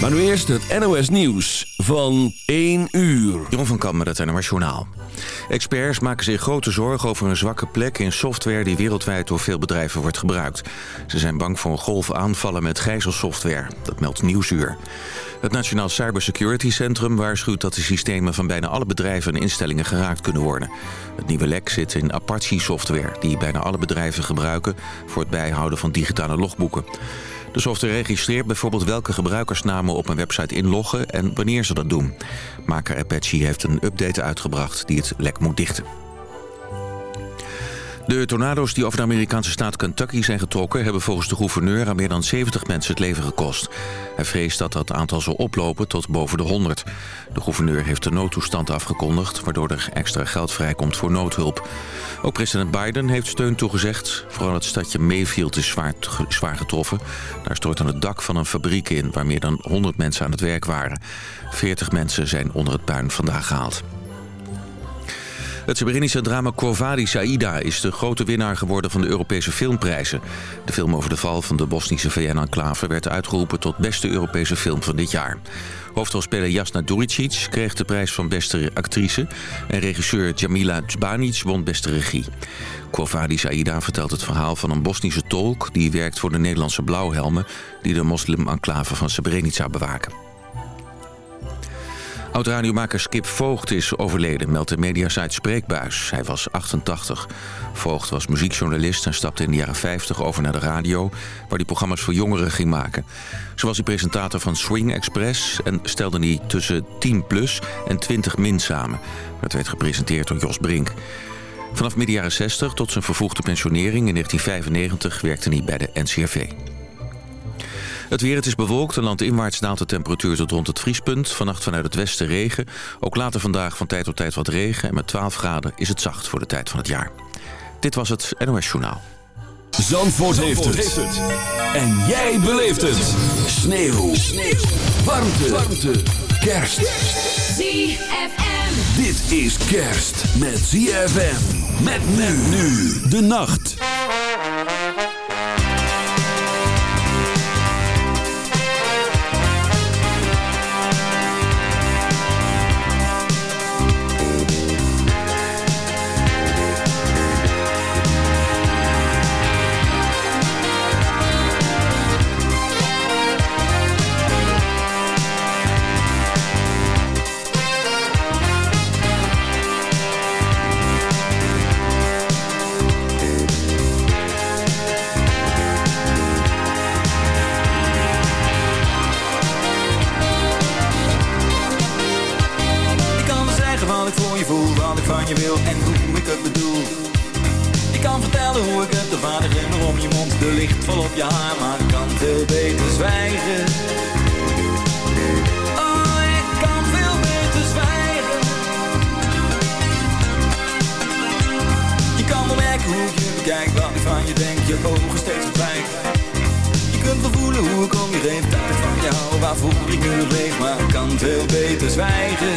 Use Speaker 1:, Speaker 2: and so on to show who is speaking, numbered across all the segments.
Speaker 1: Maar nu eerst het NOS Nieuws van 1 uur.
Speaker 2: Jeroen van Kam het NOS Journaal. Experts maken zich grote zorgen over een zwakke plek in software... die wereldwijd door veel bedrijven wordt gebruikt. Ze zijn bang voor een golf aanvallen met gijzelsoftware. Dat meldt Nieuwsuur. Het Nationaal Cybersecurity Centrum waarschuwt dat de systemen van bijna alle bedrijven en instellingen geraakt kunnen worden. Het nieuwe lek zit in Apache-software die bijna alle bedrijven gebruiken voor het bijhouden van digitale logboeken. De software registreert bijvoorbeeld welke gebruikersnamen op een website inloggen en wanneer ze dat doen. Maker Apache heeft een update uitgebracht die het lek moet dichten. De tornado's die over de Amerikaanse staat Kentucky zijn getrokken... hebben volgens de gouverneur aan meer dan 70 mensen het leven gekost. Hij vreest dat dat aantal zal oplopen tot boven de 100. De gouverneur heeft de noodtoestand afgekondigd... waardoor er extra geld vrijkomt voor noodhulp. Ook president Biden heeft steun toegezegd. Vooral het stadje Mayfield is zwaar, zwaar getroffen. Daar stort aan het dak van een fabriek in... waar meer dan 100 mensen aan het werk waren. 40 mensen zijn onder het puin vandaag gehaald. Het Srebrenische drama Corvadi Saida is de grote winnaar geworden van de Europese filmprijzen. De film over de val van de Bosnische VN-enclave werd uitgeroepen tot beste Europese film van dit jaar. Hoofdrolspeler Jasna Duricic kreeg de prijs van beste actrice... en regisseur Jamila Zbanic won beste regie. Corvadi Saida vertelt het verhaal van een Bosnische tolk... die werkt voor de Nederlandse blauwhelmen... die de moslim-enclave van Srebrenica bewaken. Oud-radiomaker Skip Voogd is overleden, meldt de mediasite Spreekbuis. Hij was 88. Voogd was muziekjournalist en stapte in de jaren 50 over naar de radio... waar hij programma's voor jongeren ging maken. Zo was hij presentator van Swing Express... en stelde hij tussen 10 plus en 20 min samen. Dat werd gepresenteerd door Jos Brink. Vanaf midden jaren 60 tot zijn vervoegde pensionering in 1995 werkte hij bij de NCRV. Het weer, het is bewolkt en landinwaarts daalt de temperatuur tot rond het vriespunt. Vannacht vanuit het westen regen. Ook later vandaag van tijd tot tijd wat regen. En met 12 graden is het zacht voor de tijd van het jaar. Dit was het NOS Journaal.
Speaker 1: Zandvoort, heeft, het. En jij beleeft het. Sneeuw. Sneeuw. Warmte. Warmte. Kerst.
Speaker 3: ZFM.
Speaker 1: Dit is kerst met ZFM. Met men nu. De nacht.
Speaker 4: Van je wil en hoe ik het bedoel. Ik kan vertellen hoe ik het, de vader glimmer om je mond, de licht vol op je haar, maar ik kan veel beter zwijgen. Oh, ik kan veel beter zwijgen. Je kan wel merken hoe ik je bekijk, wat ik van je denk, je ogen steeds verdwijnt. Je kunt wel voelen hoe ik om je heen, dat van jou, waarvoor ik nu leef, maar ik kan veel beter zwijgen.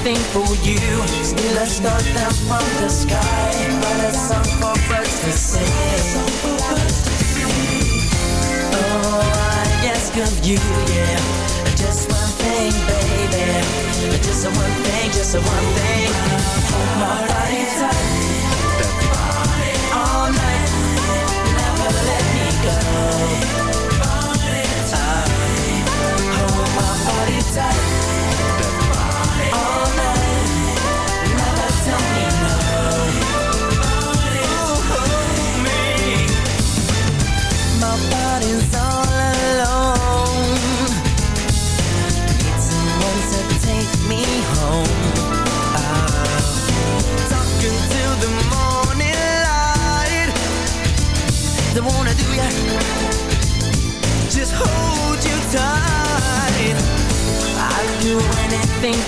Speaker 5: something for you. Steal a star down from the sky Write a song for birds to sing. Oh, I ask of you, yeah. Just one thing, baby. Just one thing, just one thing. Hold my body tight All night. Never let me go. I Hold oh, my body tight.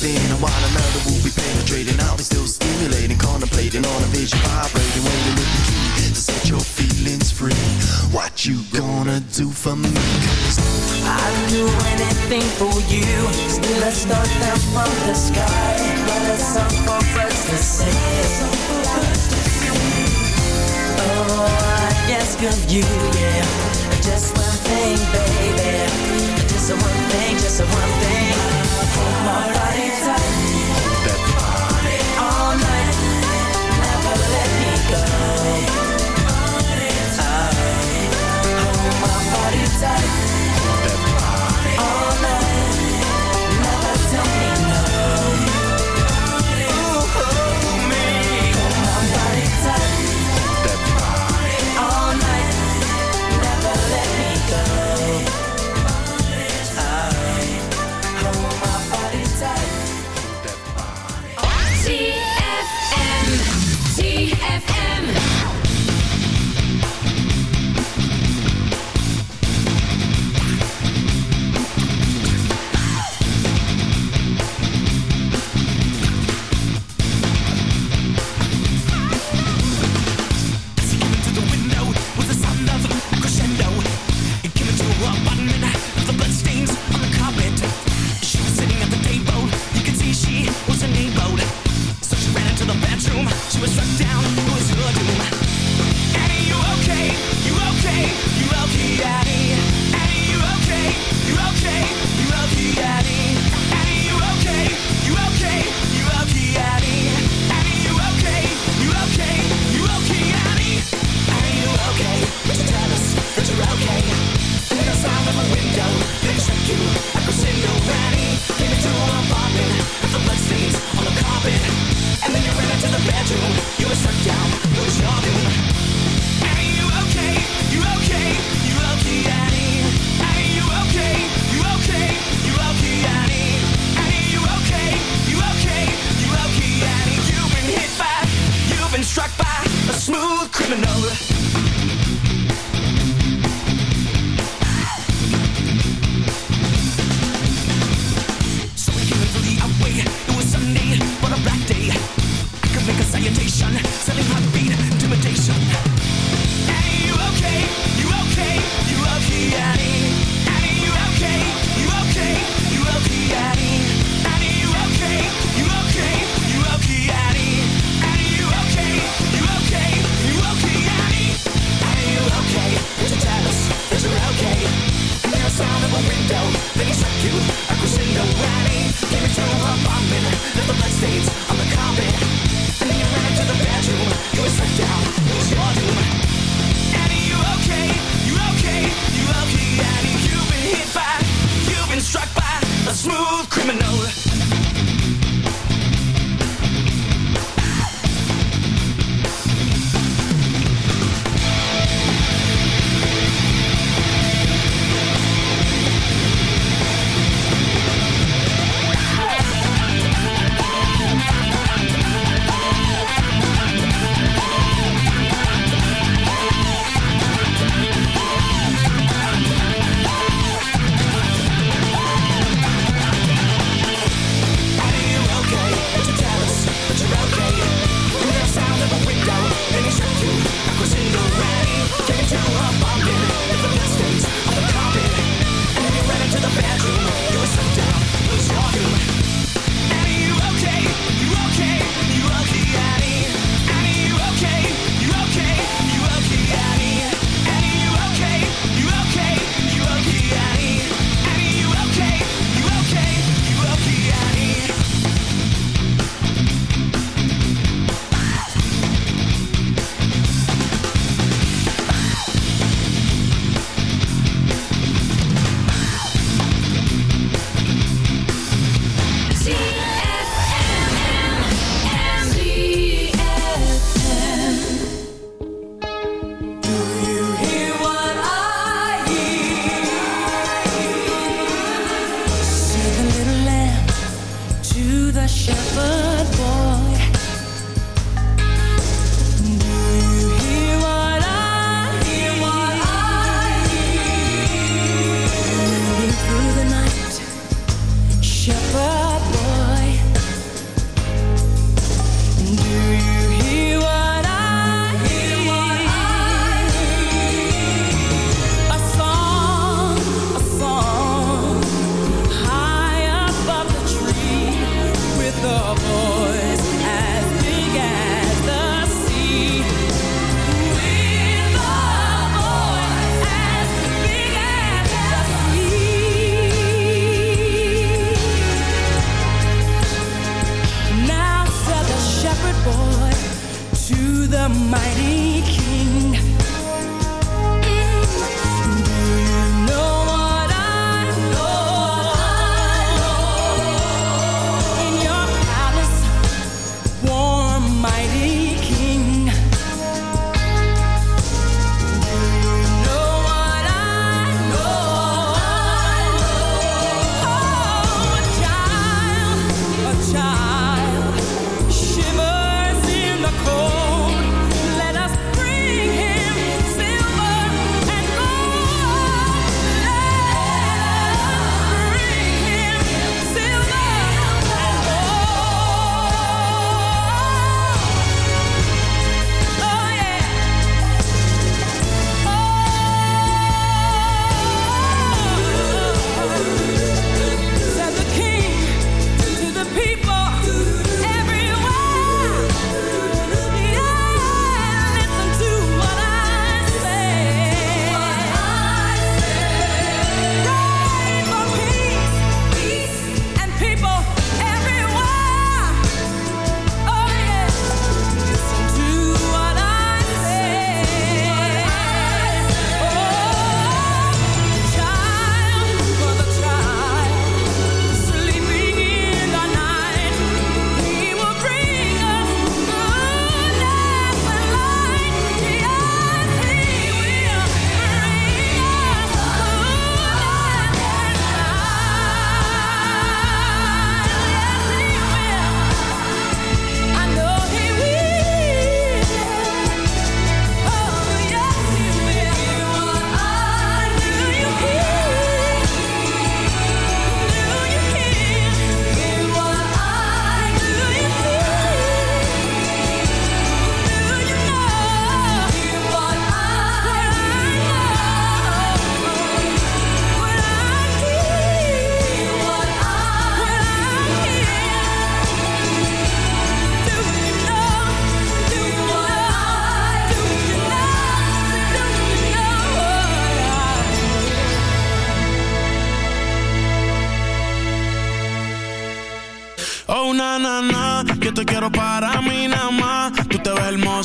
Speaker 6: spinning while another will be penetrating. I'll be still stimulating, contemplating on a vision, vibrating, waiting with the key to set your feelings free. What you gonna do for me? i
Speaker 5: I'd do anything for you. Still a star down from the sky, Let us song for us to sing. Oh, I ask of you, yeah, just one thing, baby, just one thing, just one thing. My body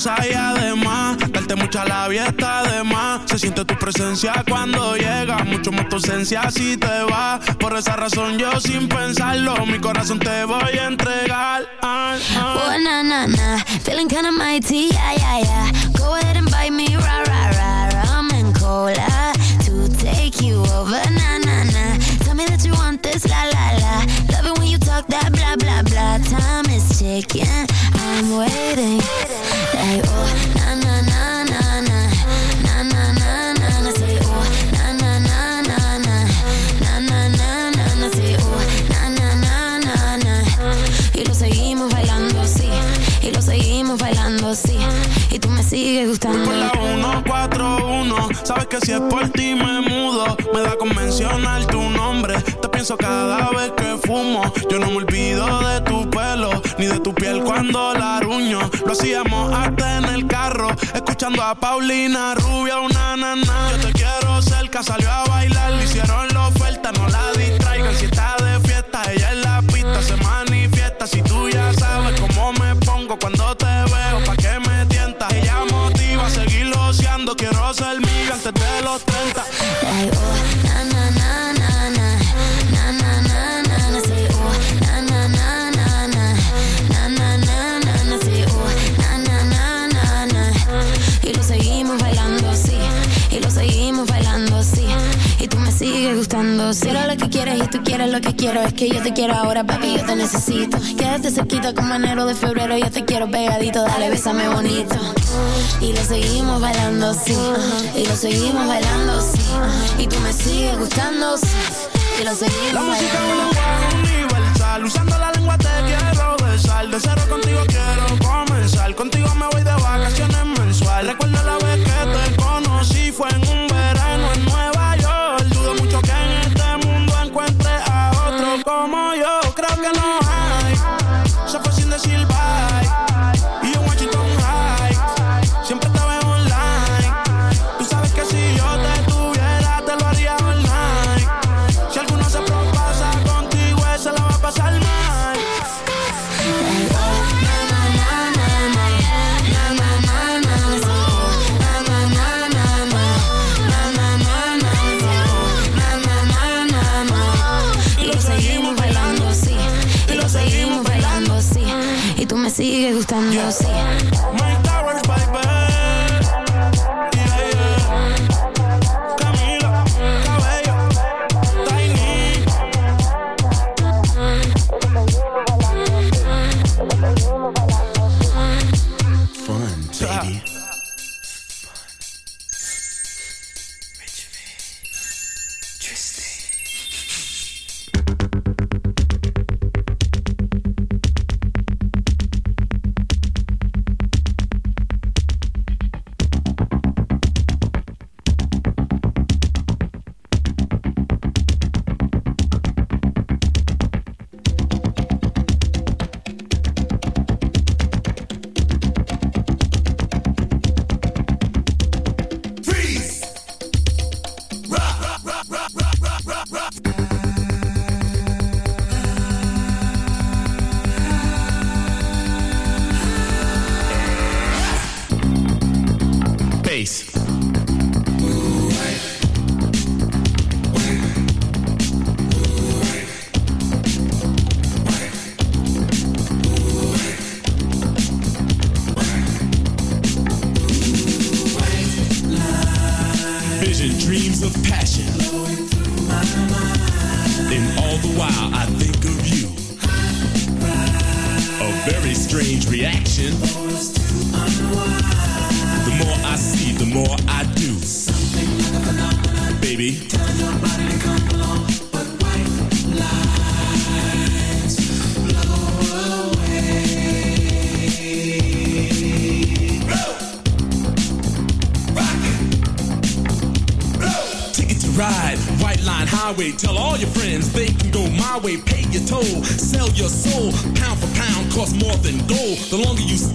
Speaker 7: y además, darte mucha labia está de más. Se siente tu presencia cuando llega, mucho más tu ausencia si te va. Por esa razón yo sin pensarlo, mi corazón te voy a entregar. Ah, ah.
Speaker 8: Oh, na, na, na. Feeling kinda mighty, yeah, yeah, yeah. Go ahead and bite me, rah, rah, rah. Rum and cola to take you over, na, na, na. Tell me that you want this, la, la, la. Love it when you talk that blah, blah, blah. Time is ticking, I'm waiting. Y lo seguimos bailando, sí, y lo seguimos bailando, sí, y tú me sigues gustando.
Speaker 7: Por la 141, sabes que si es por ti me mudo, me da con mencionar tu nombre. Pienso cada vez que fumo. Yo no me olvido de tu pelo, ni de tu piel cuando la ruño. Lo hacíamos hasta en el carro, escuchando a Paulina Rubia, una nana. Yo te quiero cerca, salió a bailar, le hicieron la oferta, no la distraigan. Si está de fiesta, ella en la pista se manifiesta. Si tú ya sabes cómo me pongo cuando te veo, pa' que me tientas. Ella motiva a seguir loceando, quiero ser mío antes de los 30.
Speaker 8: Gustando. Si era lo que quieres y tú quieres lo que quiero, es que yo te quiero ahora, papi, yo te necesito. Quédate cerquita como enero de febrero, yo te quiero pegadito, dale, bésame bonito. Y lo seguimos bailando así, y lo seguimos bailando así, y tú me sigues gustando, sí, y lo seguimos
Speaker 7: La música universal. Usando la lengua te quiero besar. De cero contigo quiero comenzar. Contigo me voy de vacaciones mensual. Recuerdo la insultándose yeah.
Speaker 9: tool. Sell your soul, pound for pound, costs more than gold. The longer you stay